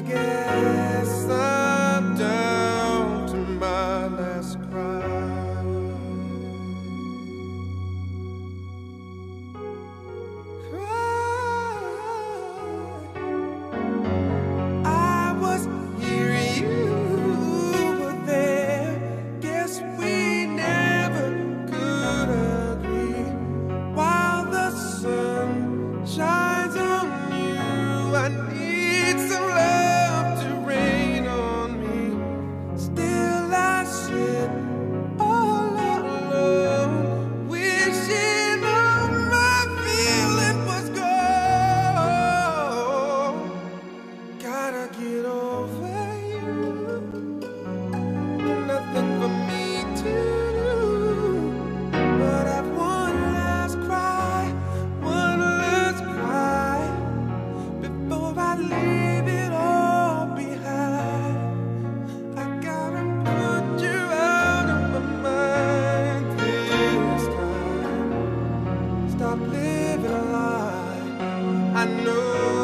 guess I'm I know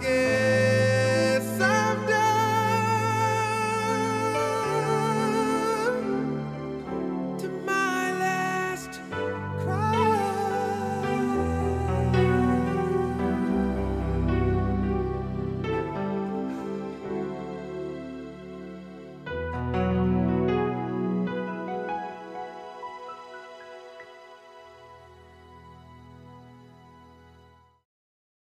Guess